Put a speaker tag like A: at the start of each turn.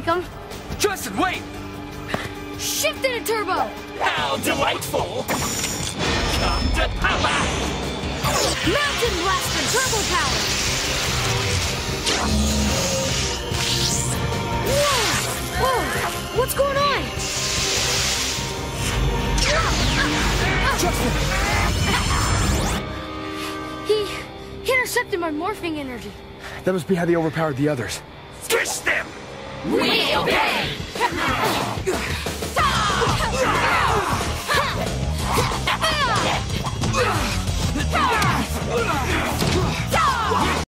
A: take him.
B: Justin, wait!
A: Shift into turbo!
C: How delightful! Come to power!
A: Mountain Blaster turbo power! Whoa! Whoa! What's going on?
B: Justin!
A: He intercepted my morphing energy.
B: That must be how they overpowered the others.
C: Squish them!
D: We obey!